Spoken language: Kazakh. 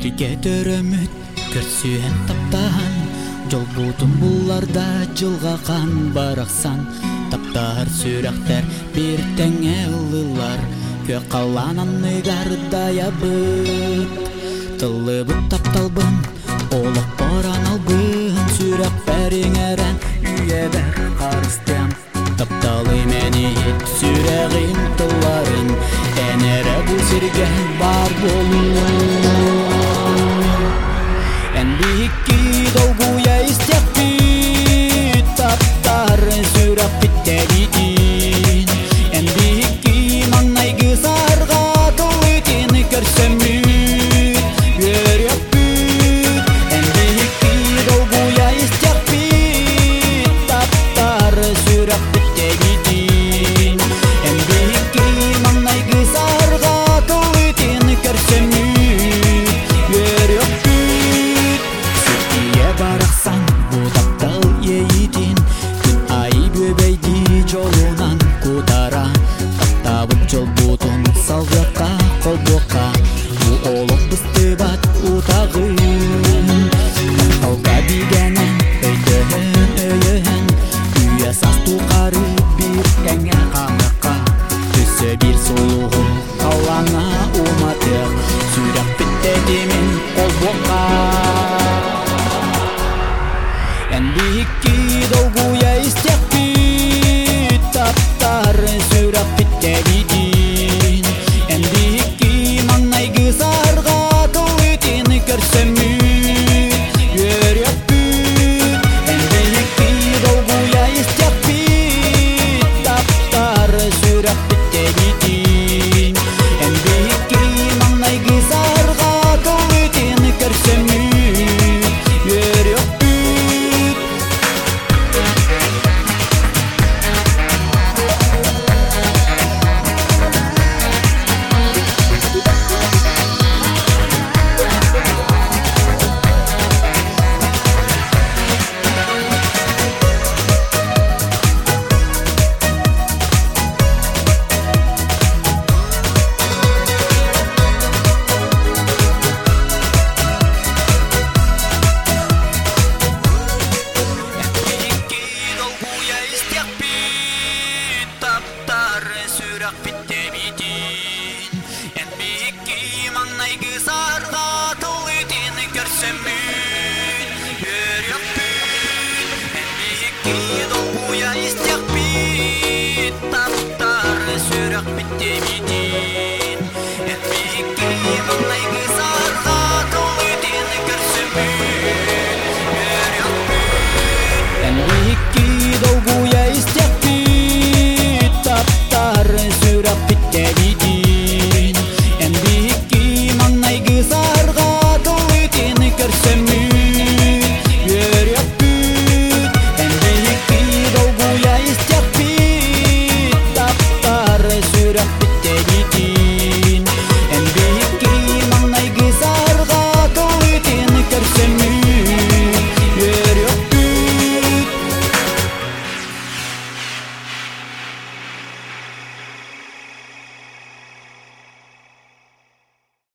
сиргедер өмүт көрсүен таптан жол бутун буларда жылгакан бараксан таптар сүрактер бир теңе ылылар. Кө каланан ыгардай абыт тылыбыт тапталбын олық боран албын. Сүрак бәрің әрән görsen времени.